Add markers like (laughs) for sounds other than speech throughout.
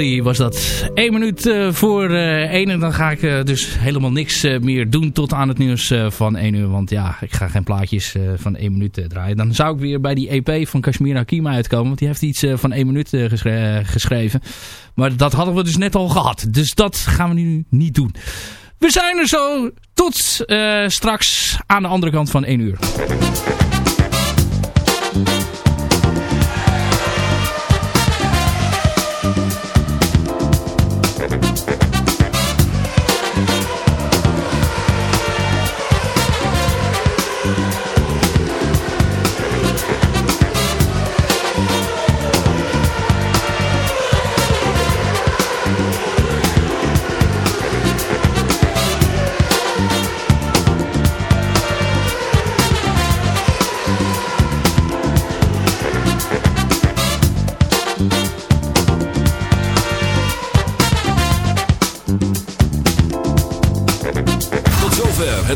Was dat. Eén minuut uh, voor uh, één en dan ga ik uh, dus helemaal niks meer doen tot aan het nieuws van één uur. Want ja, ik ga geen plaatjes van één minuut draaien. Dan zou ik weer bij die EP van Kashmir Kima uitkomen. Want die heeft iets van één minuut geschre geschreven. Maar dat hadden we dus net al gehad. Dus dat gaan we nu niet doen. We zijn er zo tot straks aan de andere kant van één uur.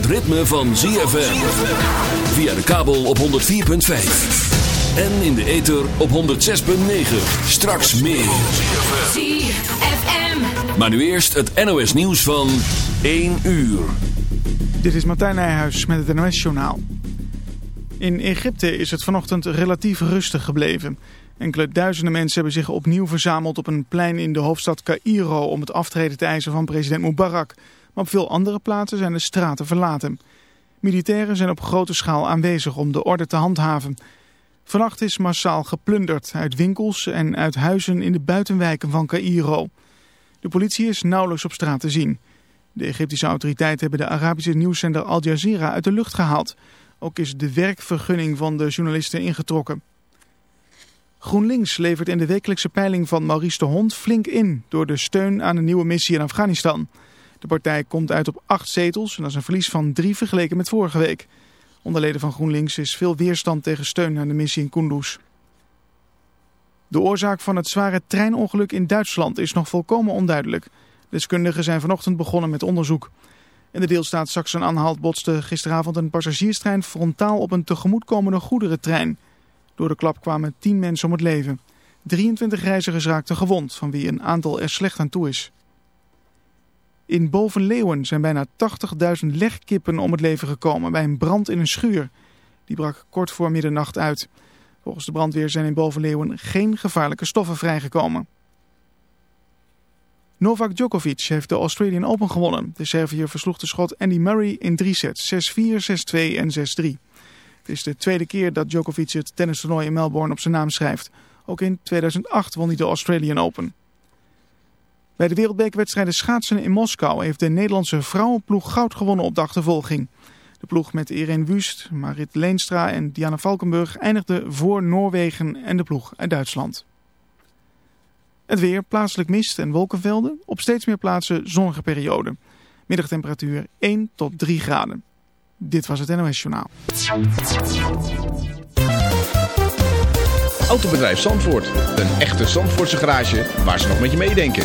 Het ritme van ZFM. Via de kabel op 104.5. En in de ether op 106.9. Straks meer. ZFM. Maar nu eerst het NOS nieuws van 1 uur. Dit is Martijn Nijhuis met het NOS journaal. In Egypte is het vanochtend relatief rustig gebleven. Enkele duizenden mensen hebben zich opnieuw verzameld op een plein in de hoofdstad Cairo... om het aftreden te eisen van president Mubarak... Maar op veel andere plaatsen zijn de straten verlaten. Militairen zijn op grote schaal aanwezig om de orde te handhaven. Vannacht is massaal geplunderd uit winkels en uit huizen in de buitenwijken van Cairo. De politie is nauwelijks op straat te zien. De Egyptische autoriteiten hebben de Arabische nieuwszender Al Jazeera uit de lucht gehaald. Ook is de werkvergunning van de journalisten ingetrokken. GroenLinks levert in de wekelijkse peiling van Maurice de Hond flink in... door de steun aan een nieuwe missie in Afghanistan... De partij komt uit op acht zetels en dat is een verlies van drie vergeleken met vorige week. Onder leden van GroenLinks is veel weerstand tegen steun aan de missie in Kunduz. De oorzaak van het zware treinongeluk in Duitsland is nog volkomen onduidelijk. Deskundigen zijn vanochtend begonnen met onderzoek. In de deelstaat Sachsen-Anhalt botste gisteravond een passagierstrein frontaal op een tegemoetkomende goederentrein. Door de klap kwamen 10 mensen om het leven. 23 reizigers raakten gewond, van wie een aantal er slecht aan toe is. In Bovenleeuwen zijn bijna 80.000 legkippen om het leven gekomen bij een brand in een schuur. Die brak kort voor middernacht uit. Volgens de brandweer zijn in Bovenleeuwen geen gevaarlijke stoffen vrijgekomen. Novak Djokovic heeft de Australian Open gewonnen. De Serviër versloeg de schot Andy Murray in drie sets, 6-4, 6-2 en 6-3. Het is de tweede keer dat Djokovic het tennistoernooi in Melbourne op zijn naam schrijft. Ook in 2008 won hij de Australian Open. Bij de wereldbekerwedstrijden schaatsen in Moskou heeft de Nederlandse vrouwenploeg goud gewonnen op de achtervolging. De ploeg met Irene Wust, Marit Leenstra en Diana Valkenburg eindigde voor Noorwegen en de ploeg uit Duitsland. Het weer, plaatselijk mist en wolkenvelden, op steeds meer plaatsen zonnige perioden. Middagtemperatuur 1 tot 3 graden. Dit was het NOS Journaal. Autobedrijf Zandvoort. Een echte Zandvoortse garage waar ze nog met je meedenken.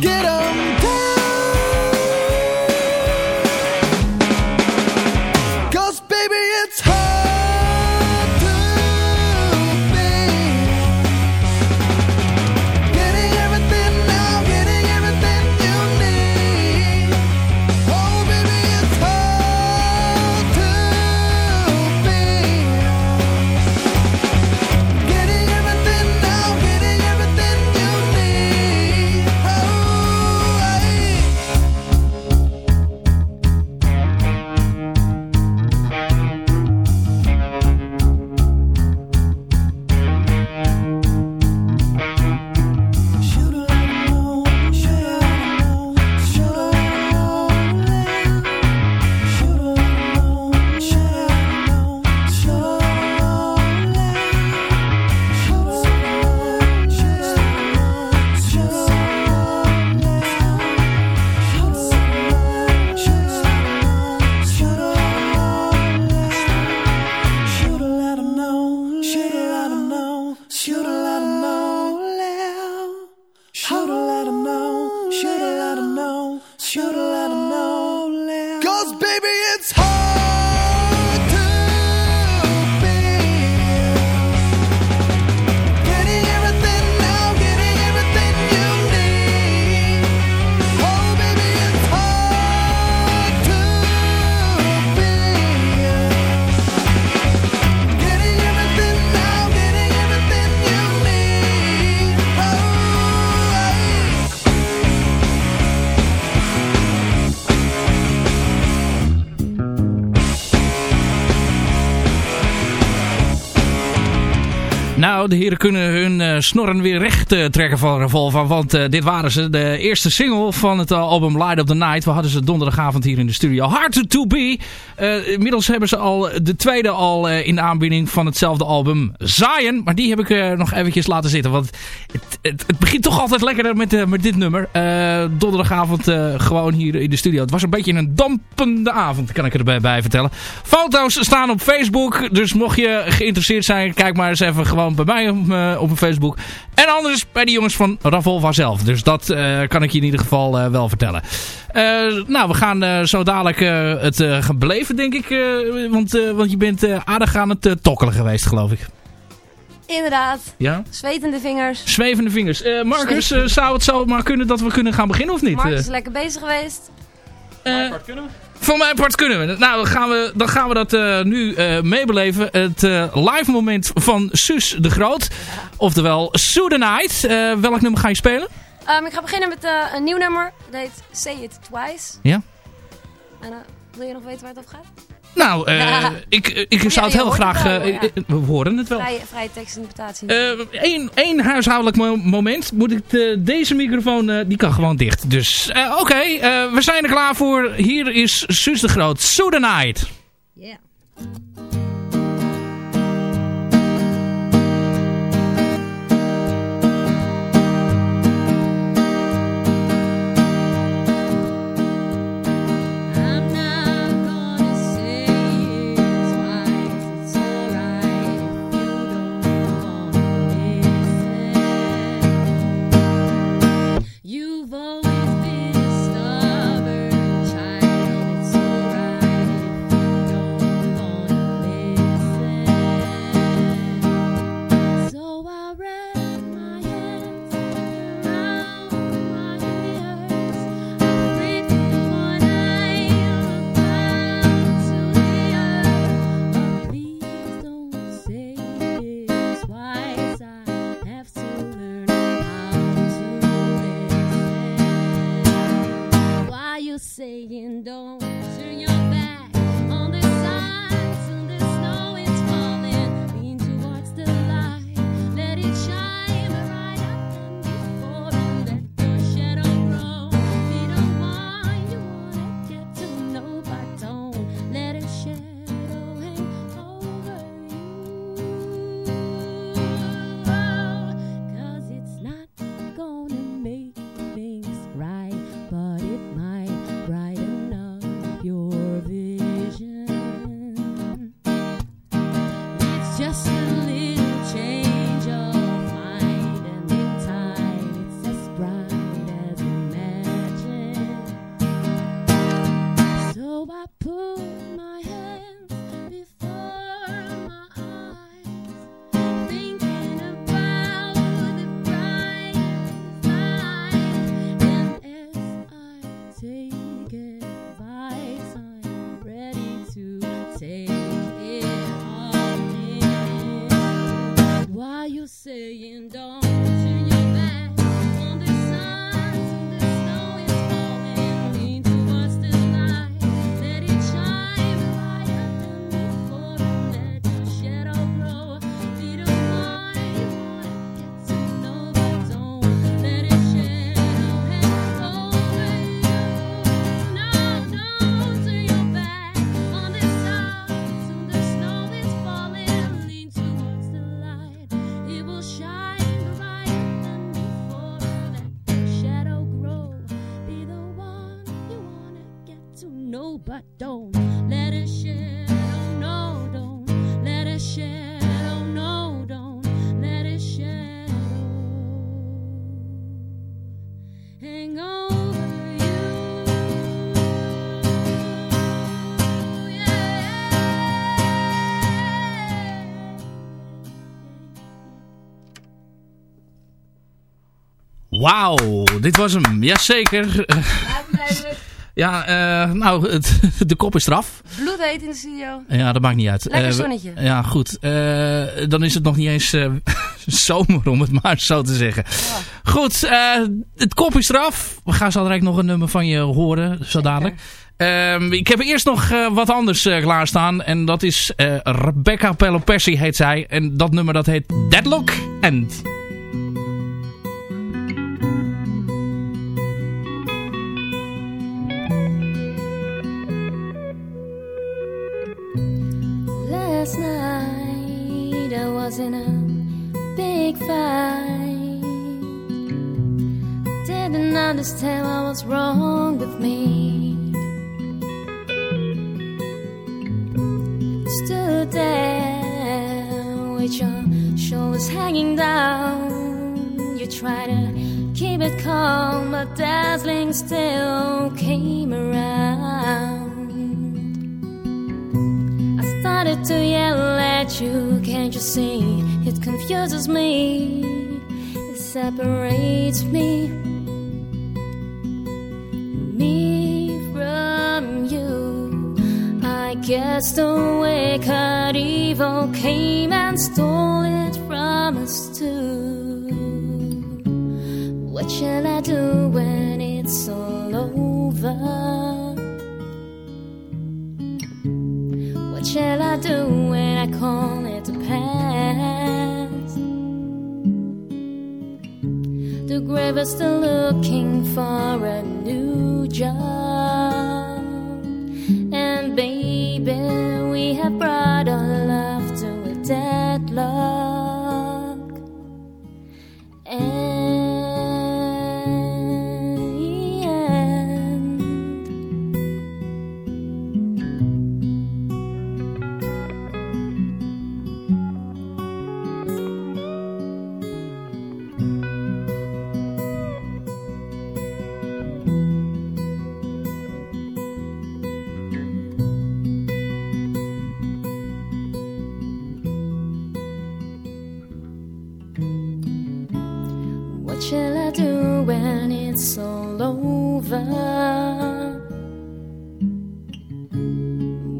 get them Nou, de heren kunnen hun eh, snorren weer recht eh, trekken van Revolver. Want eh, dit waren ze. De eerste single van het album Light of the Night. We hadden ze donderdagavond hier in de studio. Hard to be. Inmiddels hebben ze al de tweede al in de aanbieding van hetzelfde album. Zion. Maar die heb ik nog eventjes laten zitten. Want het, het, begint toch altijd lekkerder met, met dit nummer. Donderdagavond gewoon hier in de studio. Het was een beetje een dampende avond, kan ik erbij bij vertellen. Foto's staan op Facebook. Dus mocht je geïnteresseerd zijn, kijk maar eens even gewoon bij mij op, eh, op mijn Facebook. En anders bij de jongens van Ravolva zelf. Dus dat eh, kan ik je in ieder geval eh, wel vertellen. Eh, nou, we gaan eh, zo dadelijk eh, het eh, gaan beleven, denk ik. eh, want, eh, want je bent eh, aardig aan het tokkelen geweest, geloof ik. Inderdaad. Ja? Zwetende vingers. Zwevende vingers. Eh, Marcus, eh, zou het zo maar kunnen dat we kunnen gaan beginnen of niet? Mark Eh, is lekker bezig geweest. eh, voor mijn part kunnen we. Nou, dan gaan we, dan gaan we dat eh, nu eh, meebeleven. Het eh, live moment van Suus de Groot. Oftewel, Sue the Night. Eh, welk nummer ga je spelen? Ehm, ik ga beginnen met een nieuw nummer. Dat heet Say It Twice. Ja. En wil je nog weten waar het over gaat? Nou, eh, Ja. ik, ik Ja, zou het heel het graag... wel, eh, ja. eh, we horen het wel. Vrije, vrije tekstinterpretatie. Eén één huishoudelijk mo- moment. Moet ik de- deze microfoon, eh, die kan gewoon dicht. Dus eh, oké, eh, we zijn er klaar voor. Hier is Suus de Groot. Night. Yeah. Wauw, dit was hem. Jazeker. ja, eh, nou, het, (laughs) de kop is eraf. Bloedheet in de studio. Ja, dat maakt niet uit. Lekker Eh, zonnetje. ja, goed. Eh, dan is het nog niet eens (laughs) zomer, om het maar zo te zeggen. Goed, het kop is eraf. We gaan zo direct nog een nummer van je horen, zo dadelijk. Ehm, ik heb eerst nog wat anders klaarstaan. En dat is Rebecca Pelopessi heet zij. En dat nummer dat heet Deadlock End. Last night I was in a big fight. I Didn't understand what was wrong with me. Stood there with your shoulders hanging down. You try to keep it calm, but dazzling still came around. Started to yell at you, can't you see? It confuses me, it separates me, me from you. I guess the wicked evil came and stole it from us too. What shall I do when it's all over? Do when I call it the past? The grave is still looking for a new job. And baby, we have brought our love to a deadlock.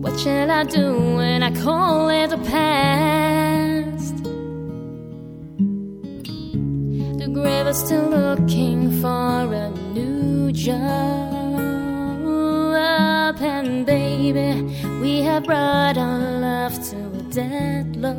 What shall I do when I call it the past? The grave is still looking for a new job. And baby, we have brought our love to a deadlock.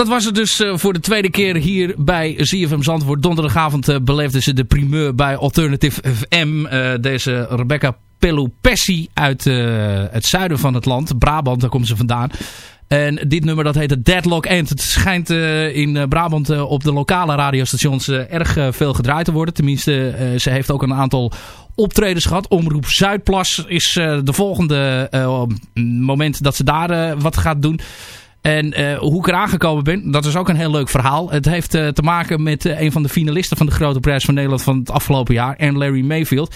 Dat was het dus eh, voor de tweede keer hier bij ZFM Zandvoort. Donderdagavond eh, beleefden ze de primeur bij Alternative FM. Eh, deze Rebecca Pelopessi uit het zuiden van het land. Brabant, daar komt ze vandaan. En dit nummer dat heet Deadlock End. Het schijnt in Brabant op de lokale radiostations erg veel gedraaid te worden. Tenminste, ze heeft ook een aantal optredens gehad. Omroep Zuidplas is de volgende eh, moment dat ze daar wat gaat doen. En eh, hoe ik eraan gekomen ben, dat is ook een heel leuk verhaal. Het heeft eh, te maken met eh, een van de finalisten van de Grote Prijs van Nederland van het afgelopen jaar. En Larry Mayfield.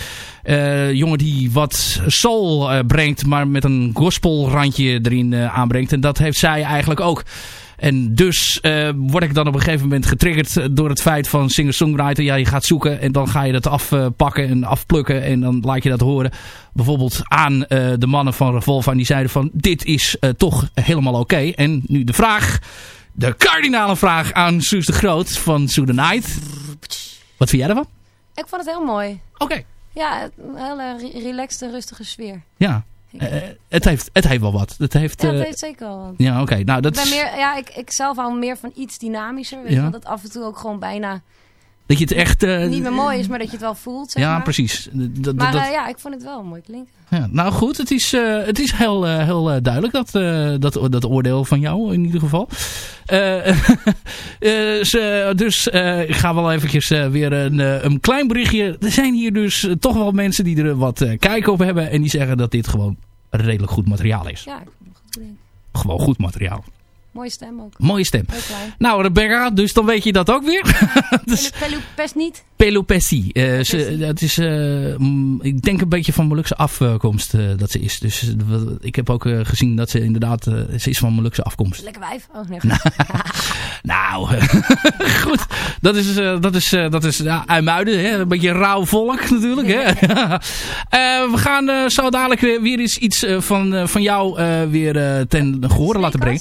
Jongen die wat soul brengt, maar met een gospelrandje erin aanbrengt. En dat heeft zij eigenlijk ook. En dus eh, word ik dan op een gegeven moment getriggerd door het feit van singer-songwriter. Ja, je gaat zoeken en dan ga je dat afpakken en afplukken en dan laat je dat horen. Bijvoorbeeld aan eh, de mannen van Revolver en die zeiden van dit is eh, toch helemaal oké. En nu de vraag, de kardinale vraag aan Suus de Groot van Sue the Night. Wat vind jij ervan? Ik vond het heel mooi. Oké. Ja, een hele re- relaxed en rustige sfeer. Ja, Eh, het, heeft, het heeft wel wat. Het heeft, Ja, het eh, heeft zeker wel wat. ja oké. Nou, dat ik, ben is, meer, ja, ik, ik zelf hou meer van iets dynamischer. Weet Ja. dat af en toe ook gewoon bijna dat je het echt... eh, niet meer mooi is, maar dat je het wel voelt. Zeg ja, maar. precies. Dat, Maar dat- eh, ja, ik vond het wel mooi klinken. Ja, nou goed, het is, eh, het is heel, heel duidelijk dat, dat, dat oordeel van jou in ieder geval. (laughs) Dus ik ga wel eventjes weer een, een klein berichtje. Er zijn hier dus toch wel mensen die er wat kijk op hebben. En die zeggen dat dit gewoon redelijk goed materiaal is. Ja, ik vond het goed. Gewoon goed materiaal. Mooie stem ook. Mooie stem. Nou Rebecca, dus dan weet je dat ook weer. (laughs) dus, niet. Pelopessi. Eh, ze, dat is, eh, mm, ik denk een beetje van Molukse afkomst eh, dat ze is. Dus ik heb ook gezien dat ze inderdaad, ze is van Molukse afkomst. Lekker wijf. Oh, nee. (laughs) Nou, (laughs) goed. Dat is, dat is, dat is ja, IJmuiden, hè? een beetje rauw volk natuurlijk. Hè? We gaan zo dadelijk weer, weer eens iets van, van jou weer ten gehore laten brengen.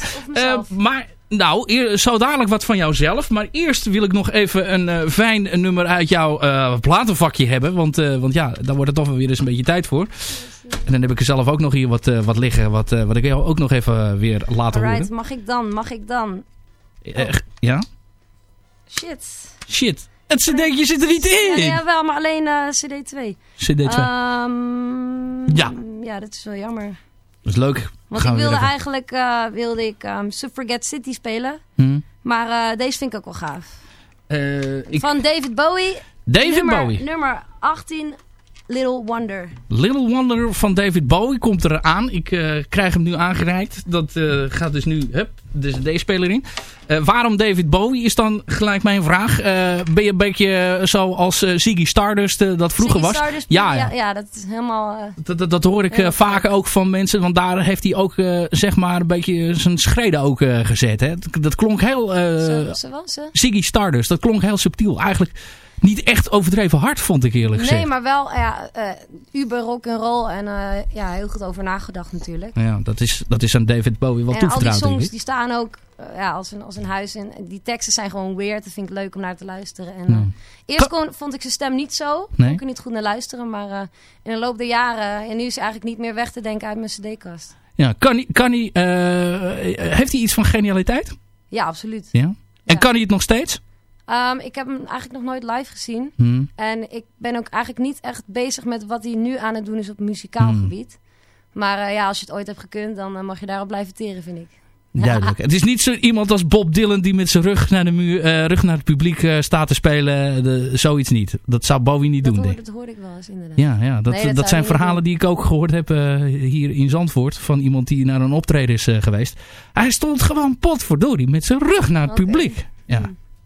Maar nou, eer- zo dadelijk wat van jouzelf. Maar eerst wil ik nog even een eh, fijn nummer uit jouw eh, platenvakje hebben. Want, eh, want ja, daar wordt het toch weer eens een beetje tijd voor. En dan heb ik er zelf ook nog hier wat, wat liggen. Wat, wat ik jou ook nog even weer laten Alright, horen. mag ik dan? Mag ik dan? Ja? Shit. Shit. Het cd'tje zit er niet in. ja, wel, maar alleen eh, CD2. CD2. Ehm, Ja. Ja, dat is wel jammer. Dat is leuk. Want Gaan ik wilde eigenlijk eh, wilde ik, ehm, Suffragette City spelen. Hm. Maar eh, deze vind ik ook wel gaaf. Eh, ik- Van David Bowie. David nummer, Bowie. Nummer 18. Little Wonder. Little Wonder van David Bowie komt eraan. Ik krijg hem nu aangereikt. Dat gaat dus nu hup, de cd-speler in. Eh, waarom David Bowie is dan gelijk mijn vraag. Eh, ben je een beetje zoals eh, Ziggy Stardust dat vroeger Ziggy was? Stardust, ja, ja, ja. dat is helemaal... Dat, dat, dat hoor ik vaak ook van mensen. Want daar heeft hij ook zeg maar een beetje zijn schreden ook gezet. Hè? Dat, dat klonk heel... zo, zo was. Ziggy Stardust, dat klonk heel subtiel. Eigenlijk niet echt overdreven hard, vond ik eerlijk gezegd. Nee, maar wel ja, uber rock and roll en ja, heel goed over nagedacht natuurlijk. Ja, dat is, dat is aan David Bowie wel en al die toevertrouwd, songs ik. die staan ook eh, ja, als, een, als een huis. En die teksten zijn gewoon weird. Dat vind ik leuk om naar te luisteren. En, Ja. eh, eerst kon, vond ik zijn stem niet zo. Nee. Kon ik er niet goed naar luisteren. Maar eh, in de loop der jaren... En nu is hij eigenlijk niet meer weg te denken uit mijn cd-kast. Ja, kan hij, kan hij, heeft hij iets van genialiteit? Ja, absoluut. Ja. En Ja. kan hij het nog steeds? Ehm, ik heb hem eigenlijk nog nooit live gezien. Hmm. En ik ben ook eigenlijk niet echt bezig met wat hij nu aan het doen is op muzikaal Hmm. gebied. Maar ja, als je het ooit hebt gekund, dan mag je daarop blijven teren, vind ik. Duidelijk. Het is niet zo iemand als Bob Dylan die met zijn rug naar, de muur, eh, rug naar het publiek eh, staat te spelen. De, zoiets niet. Dat zou Bowie niet Dat, doen, hoor, dat hoorde ik wel eens, inderdaad. Ja, ja dat, Nee, dat, zijn verhalen die ik ook gehoord heb eh, hier in Zandvoort. Van iemand die naar een optreden is geweest. Hij stond gewoon potverdorie met zijn rug naar het publiek. Ja.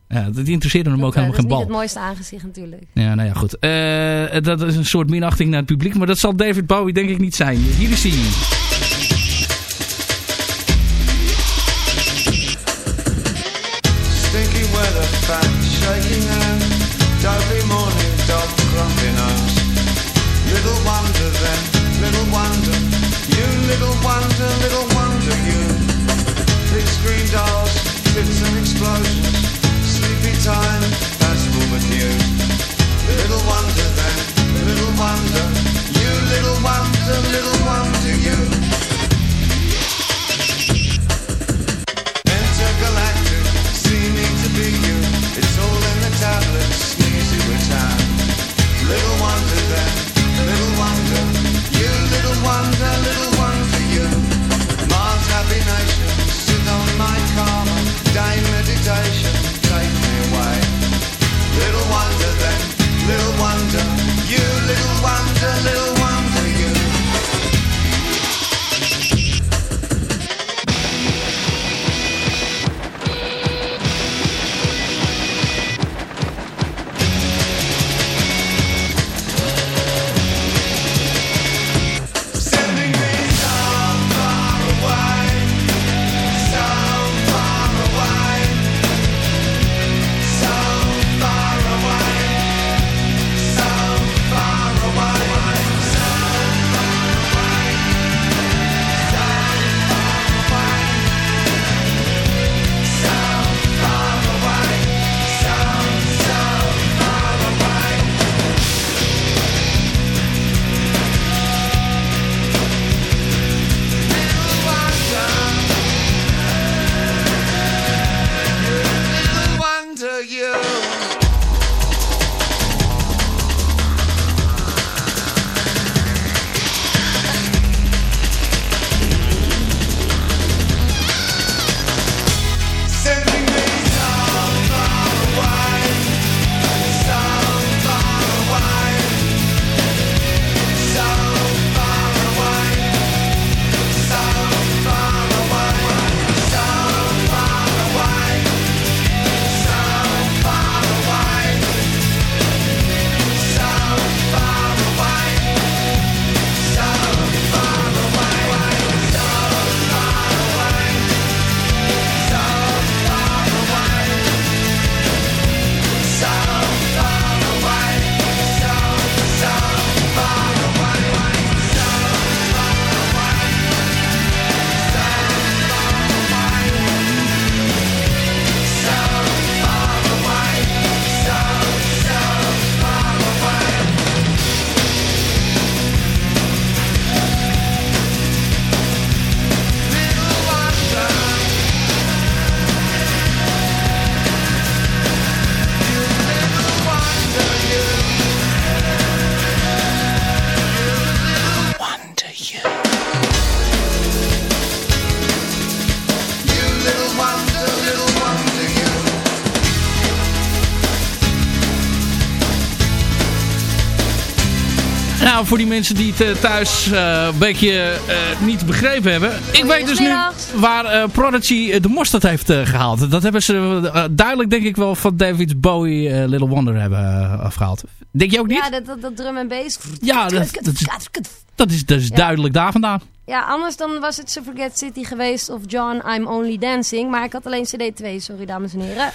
ja, dat interesseerde hem ook helemaal geen dat is niet bal. het mooiste aangezicht natuurlijk. Ja, nou ja, goed. Dat is een soort minachting naar het publiek. Maar dat zal David Bowie denk ik niet zijn. Hier is hij. Shaking morning dog nose. Little wonder then, little wonder, you little wonder, little wonder you. Dolls, sleepy time, that's. Little wonder then, little wonder, you little wonder, little voor die mensen die het eh, thuis eh, een beetje eh, niet begrepen hebben. Ik weet dus nu waar Prodigy de mosterd heeft eh, gehaald. Dat hebben ze duidelijk denk ik wel van David Bowie Little Wonder hebben eh, afgehaald. Denk je ook niet? Ja, dat, dat, dat drum en bass. Ja, dat, dat is, Ja. duidelijk daar vandaan. Ja, anders dan was het Suffragette City geweest of John, I'm Only Dancing. Maar ik had alleen CD 2, sorry dames en heren.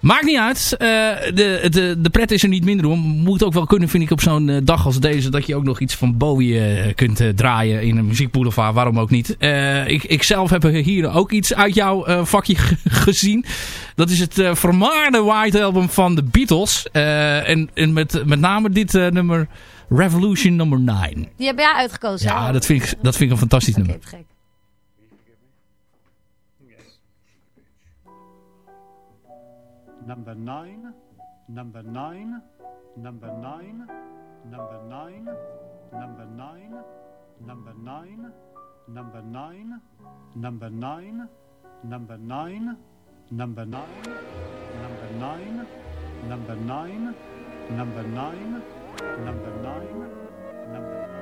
Maakt niet uit. Eh, de, de, de pret is er niet minder om. Moet ook wel kunnen, vind ik, op zo'n eh, dag als deze... dat je ook nog iets van Bowie eh, kunt draaien in een muziekboulevard. Waarom ook niet. Ik, ik zelf heb hier ook iets uit jouw vakje ge- (laughs) gezien. Dat is het vermaarde White Album van de Beatles. En en met, met name dit nummer Revolution nummer 9. Die heb jij uitgekozen. Ja, dat vind ik, dat vind ik een fantastisch nummer. gek. Number nine, number nine, number nine, number nine, number nine, number nine, number nine, number nine, number nine, number nine, number nine, number nine, number nine, number nine, number Everyone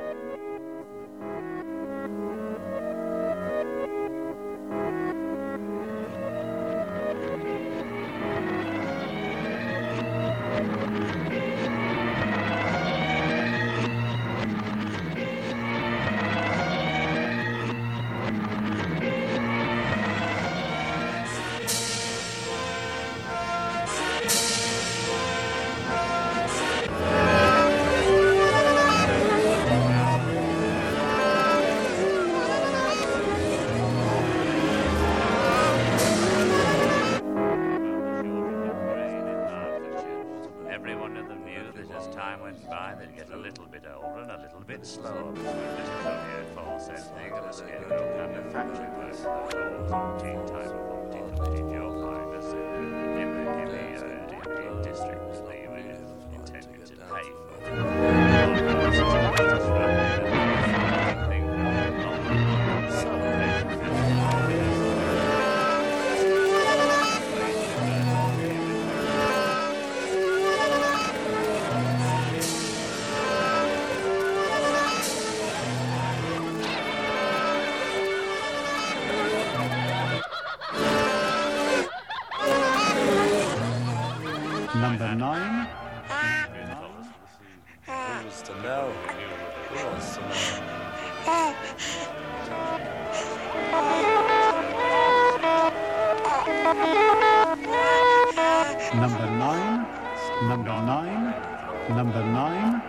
number nine,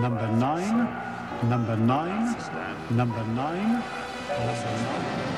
number nine, number nine, number nine, number nine.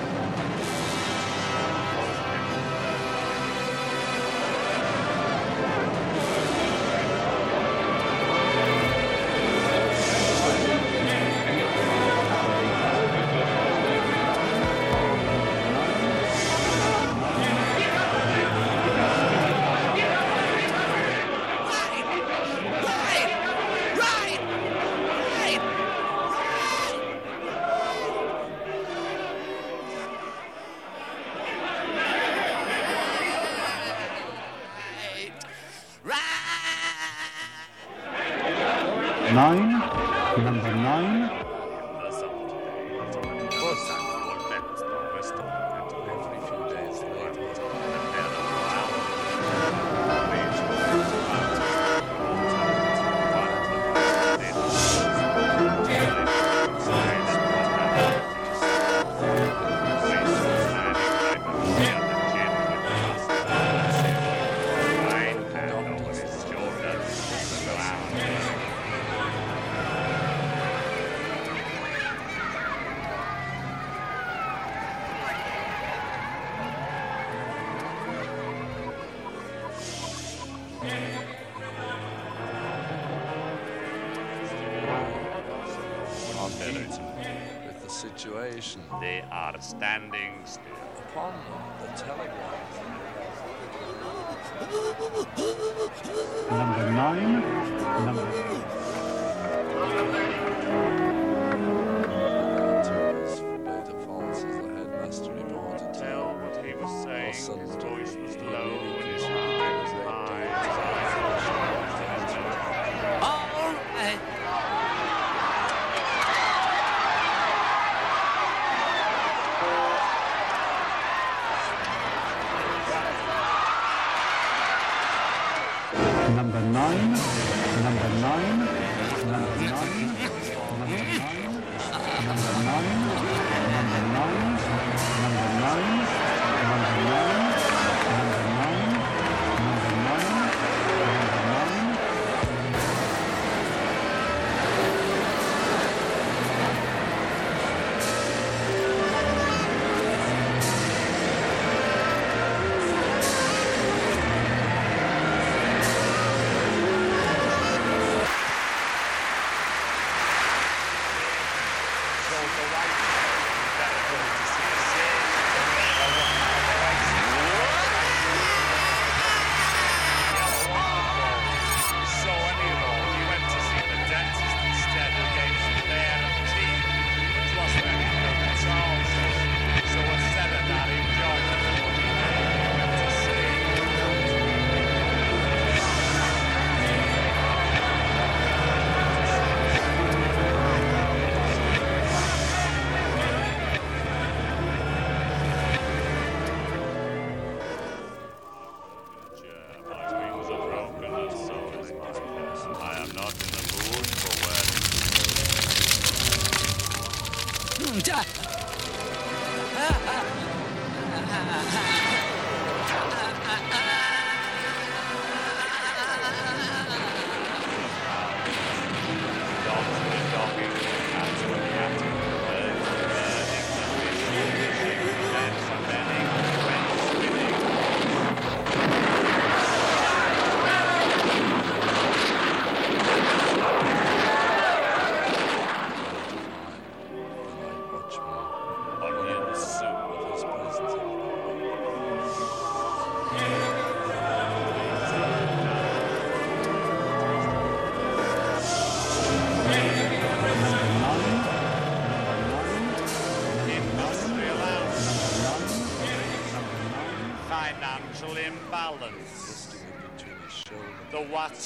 Number nine, number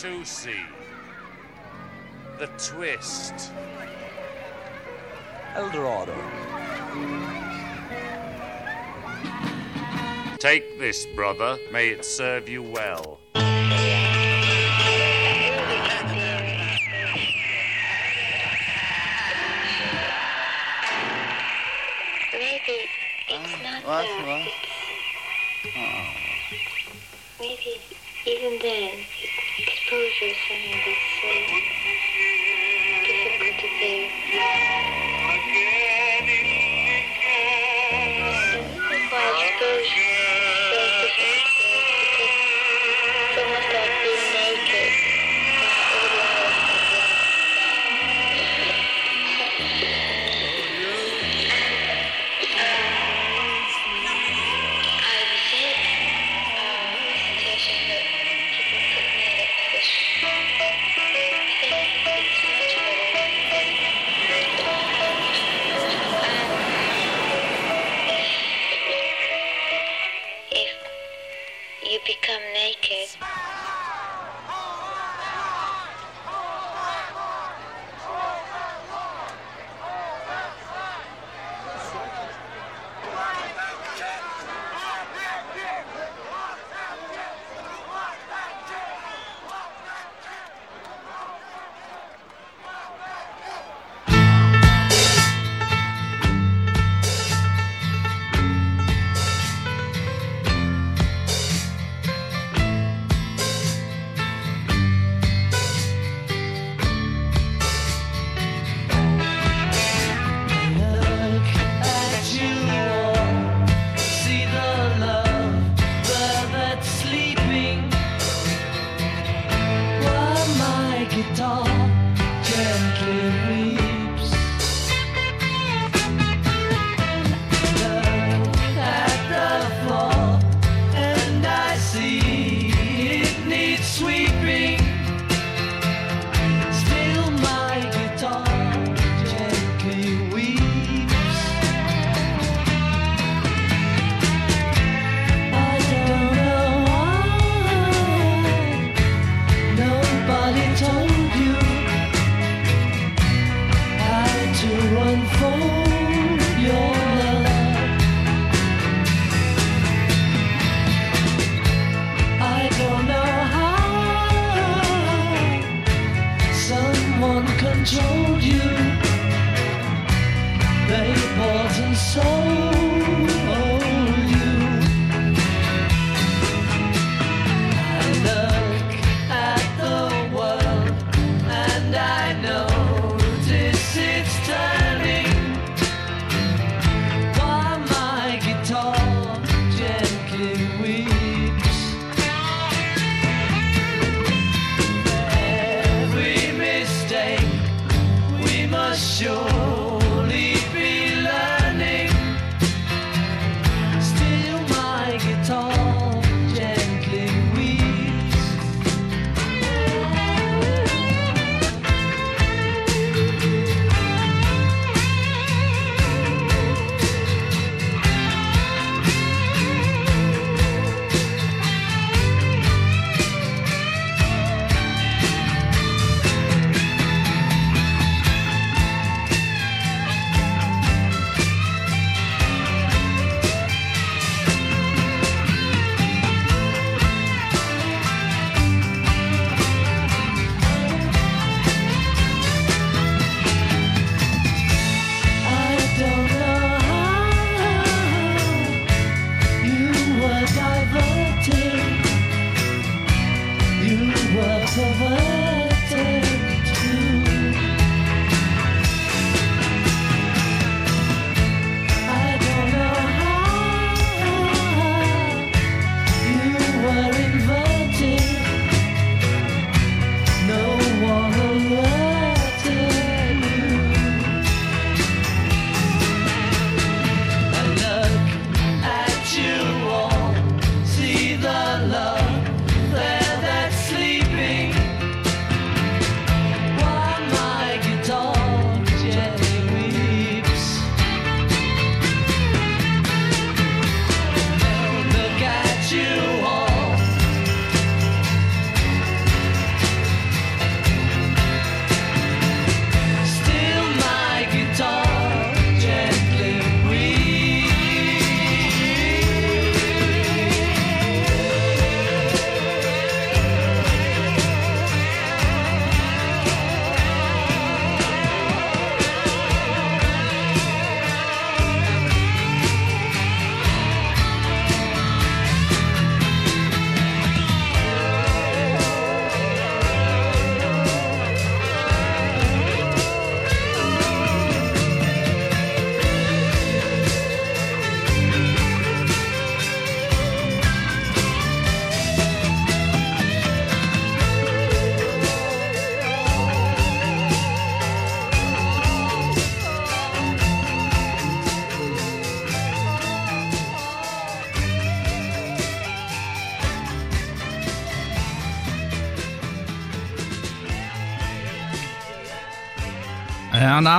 Tootsie. The Twist. Eldorado. Take this, brother. May it serve you well.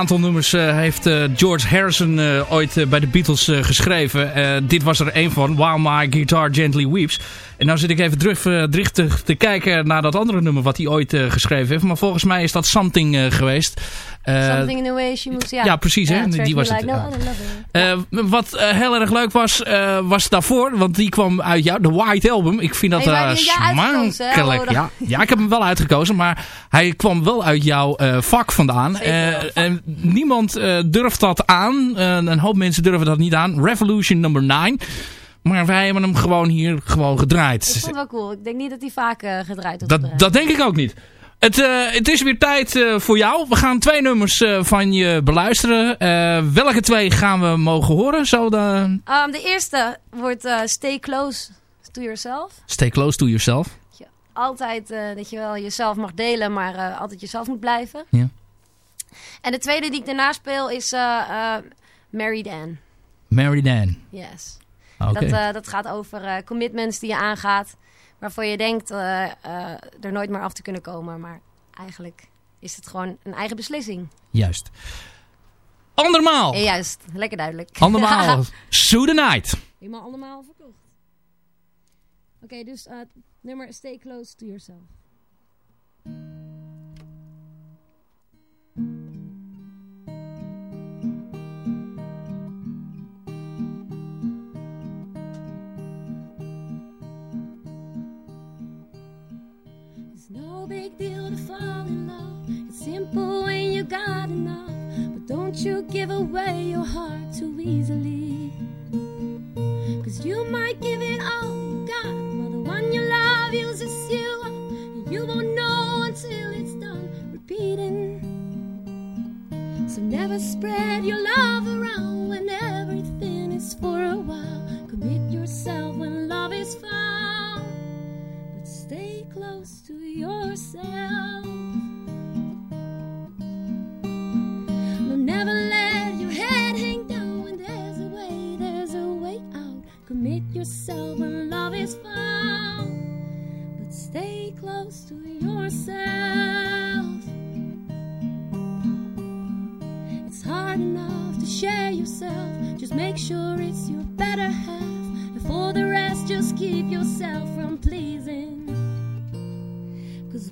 Aantal nummers eh, heeft eh, George Harrison eh, ooit bij de Beatles geschreven. Dit was er een van, While My Guitar Gently Weeps. En nou zit ik even terug te, kijken naar dat andere nummer wat hij ooit geschreven heeft. Maar volgens mij is dat Something geweest. Eh, Something in the way she moves. Ja, ja, precies, hè? Die was het. No. Eh, wat eh, heel erg leuk was, was daarvoor, want die kwam uit jou, de White Album. Ik vind dat Hey, smakelijk. Oh, Ja, ja, ik heb hem wel uitgekozen, maar hij kwam wel uit jouw vak vandaan. En niemand durft dat aan. Een hoop mensen durven dat niet aan. Revolution number 9. Maar wij hebben hem gewoon hier gewoon gedraaid. Ik vond het wel cool. Ik denk niet dat hij vaak gedraaid wordt. Dat, dat denk ik ook niet. Het, eh, het is weer tijd eh, voor jou. We gaan twee nummers eh, van je beluisteren. Welke twee gaan we mogen horen? Zo de... Um, de eerste wordt Stay Close to Yourself. Stay close to yourself. Je altijd dat je wel jezelf mag delen, maar altijd jezelf moet blijven. Ja. En de tweede die ik daarna speel is Married Anne. Mary Dan. Yes. Dat, eh, dat gaat over commitments die je aangaat. Waarvan je denkt eh, eh, er nooit meer af te kunnen komen. Maar eigenlijk is het gewoon een eigen beslissing. Juist. Andermaal. Ja, juist, lekker duidelijk. (laughs) Andermaal. Sue the Night. Helemaal allemaal verkocht. Oké, dus eh, nummer Stay Close to Yourself. No big deal to fall in love. It's simple when you got enough. But don't you give away your heart too easily. Cause you might give it all you got while the one you love uses you up. And you won't know until it's done repeating. So never spread your love around when everything is for a while. Commit yourself when love is found. But stay close to yourself. No, never let your head hang down when there's a way, there's a way out. Commit yourself when love is found. But stay close to yourself. It's hard enough to share yourself. Just make sure it's your better half. And for the rest, just keep yourself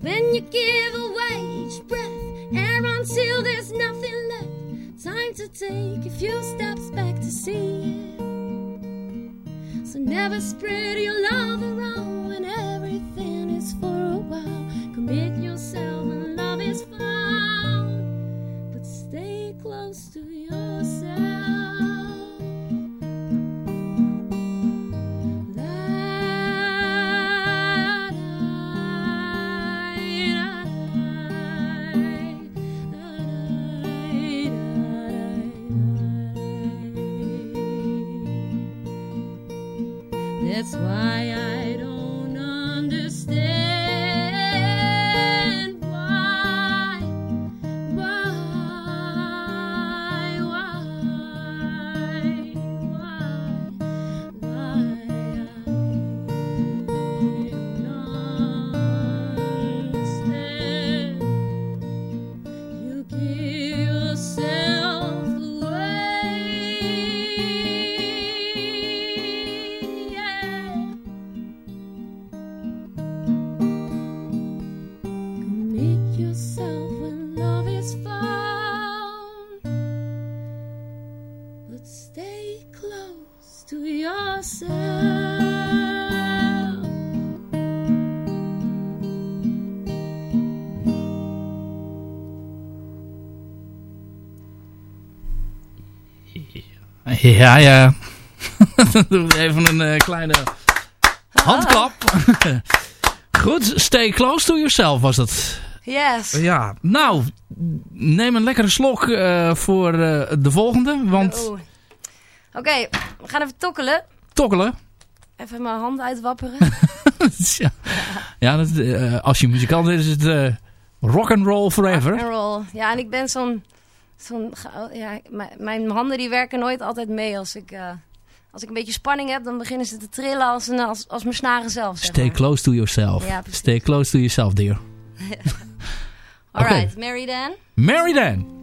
when you give away each breath, air until there's nothing left. Time to take a few steps back to see. So never spread your Ja, ja. (laughs) Even een eh, kleine handklap. (laughs) Goed, stay close to yourself was dat. Yes. Ja, nou, neem een lekkere slok eh, voor eh, de volgende, want Oeh. Oké, we gaan even tokkelen. tokkelen. Even mijn hand uitwapperen. (laughs) ja, ja dat, eh, als je muzikant bent is het eh rock and roll forever. En roll. Ja, en ik ben zo'n... zo'n ge- ja, mijn- handen die werken nooit altijd mee. Als ik, eh, als ik een beetje spanning heb, dan beginnen ze te trillen als, een, als, als mijn snaren zelf. Zeg Stay maar. close to yourself. Ja. Stay close to yourself, dear. (laughs) Alright, Mary Dan. Mary Dan.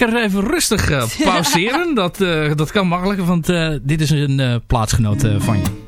lekker even rustig eh, (laughs) pauzeren. dat, eh, dat kan makkelijker, want eh, dit is een plaatsgenoot van je.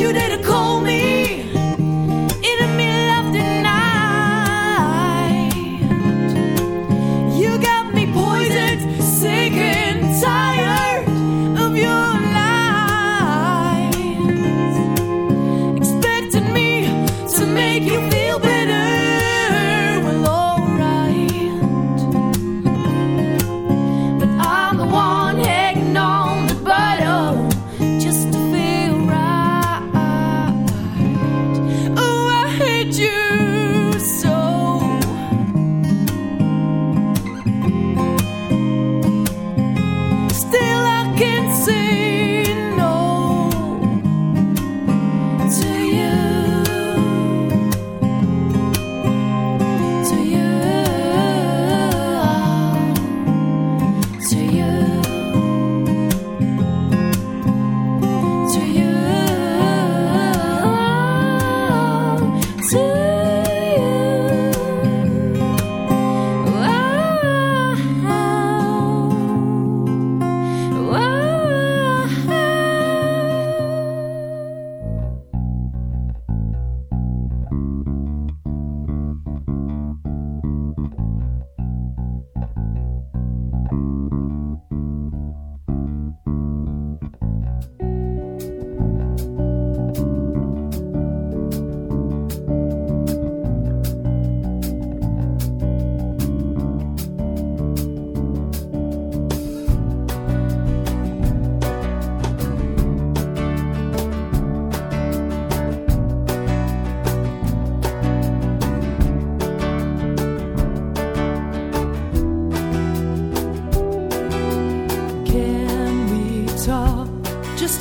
you there to call me.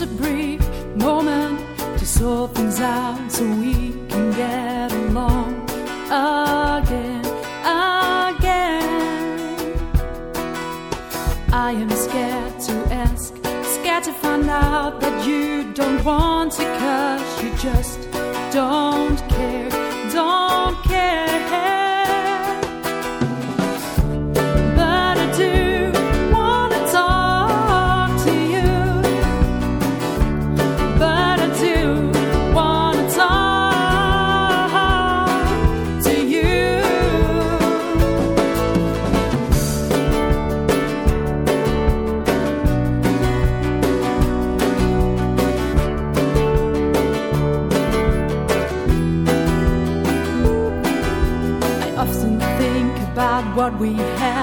a brief moment to sort things out so we can get along again, again. I am scared to ask, scared to find out that you don't want to, cause you just don't. What we had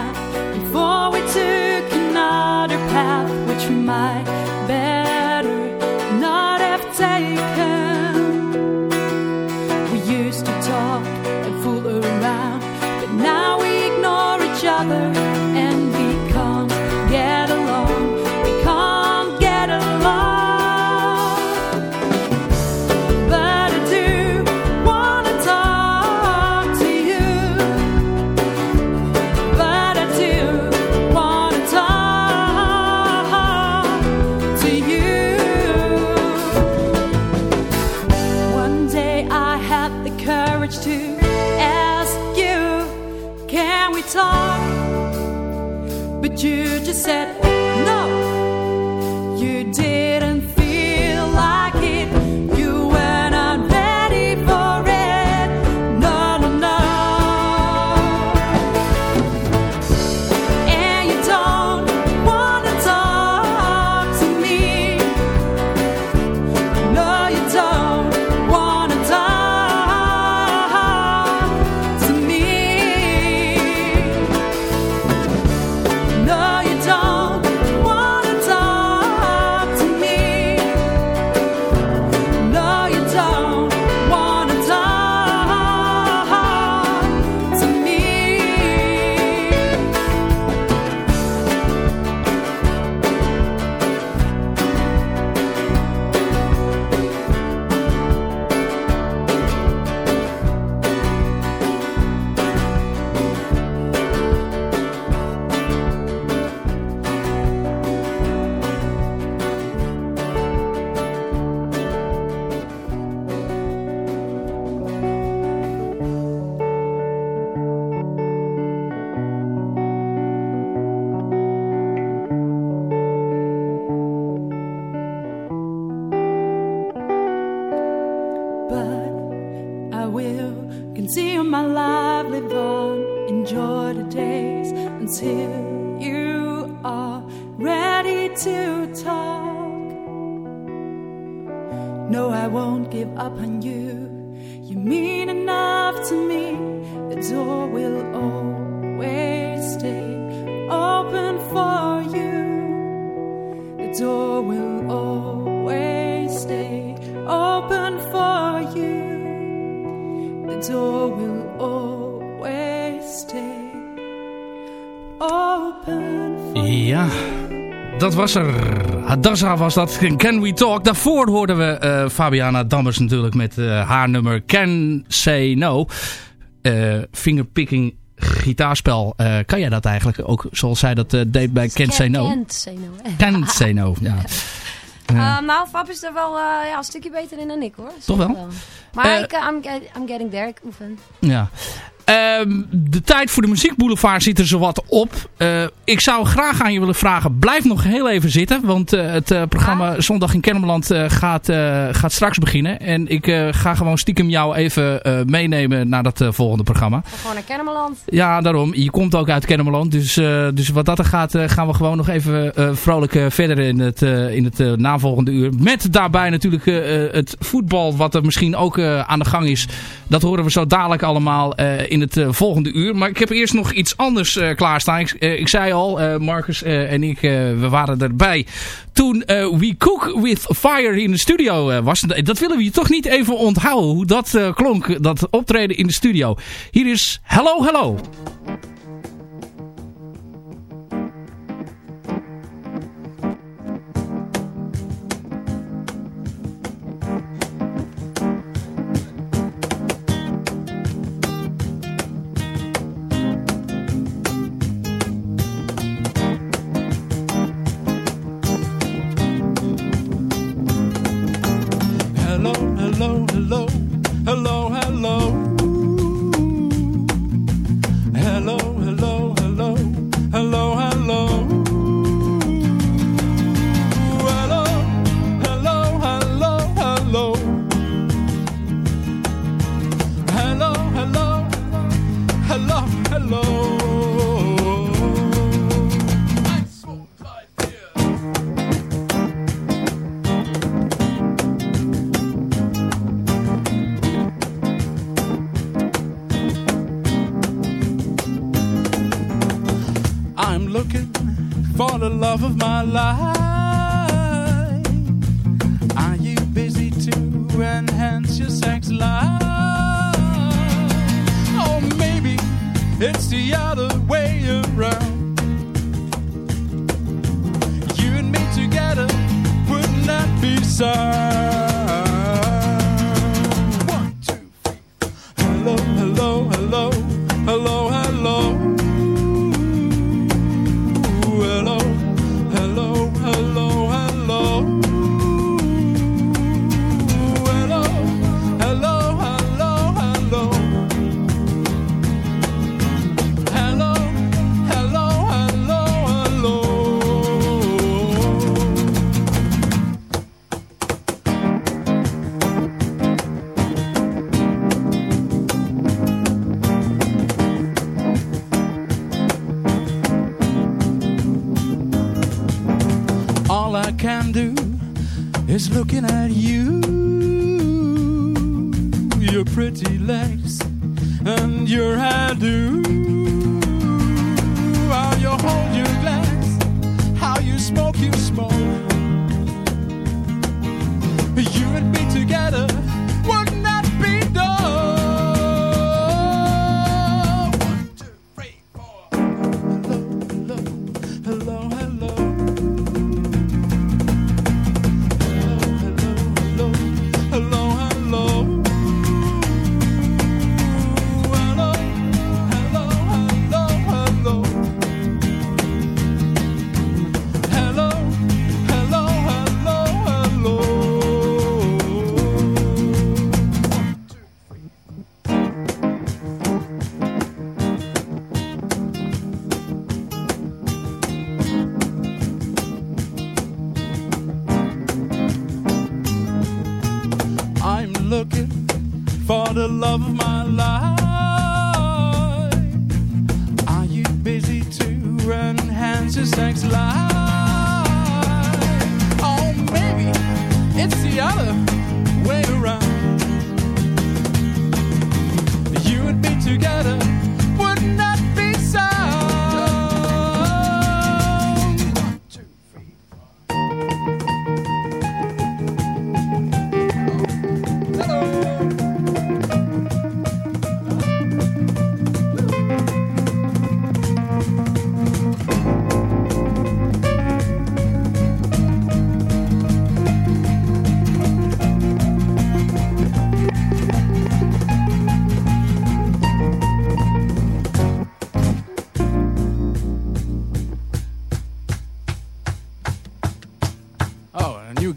Ja, dat was er. Hadassa was dat. Can We Talk. Daarvoor hoorden we eh, Fabiana Dammers natuurlijk met eh, haar nummer Can Say No. Eh, fingerpicking gitaarspel. Kan jij dat eigenlijk ook zoals zij dat deed bij Can't Say No? Can't say no. hè. Can't Say No, ja. (laughs) Uh, nou, Fab is er wel ja, een stukje beter in dan ik hoor. Toch wel? Maar ik, I'm, get- I'm getting there, ik oefen. Ja. Ehm, de tijd voor de muziekboulevard zit er zowat op. Eh, ik zou graag aan je willen vragen, blijf nog heel even zitten. Want eh, het eh, programma Zondag in Kennemerland gaat, gaat straks beginnen. En ik ga gewoon stiekem jou even meenemen naar dat volgende programma. Gewoon naar Kennemerland. Ja, daarom. Je komt ook uit Kennemerland. Dus, dus wat dat er gaat, gaan we gewoon nog even vrolijk verder in het, in het navolgende uur. Met daarbij natuurlijk het voetbal wat er misschien ook aan de gang is. Dat horen we zo dadelijk allemaal eh, in het eh, volgende uur. Maar ik heb eerst nog iets anders eh, klaarstaan. Ik, eh, ik zei al, Marcus en ik, we waren erbij toen We Cook With Fire in de studio was. Dat willen we je toch niet even onthouden, hoe dat klonk, dat optreden in de studio. Hier is Hello. Hello,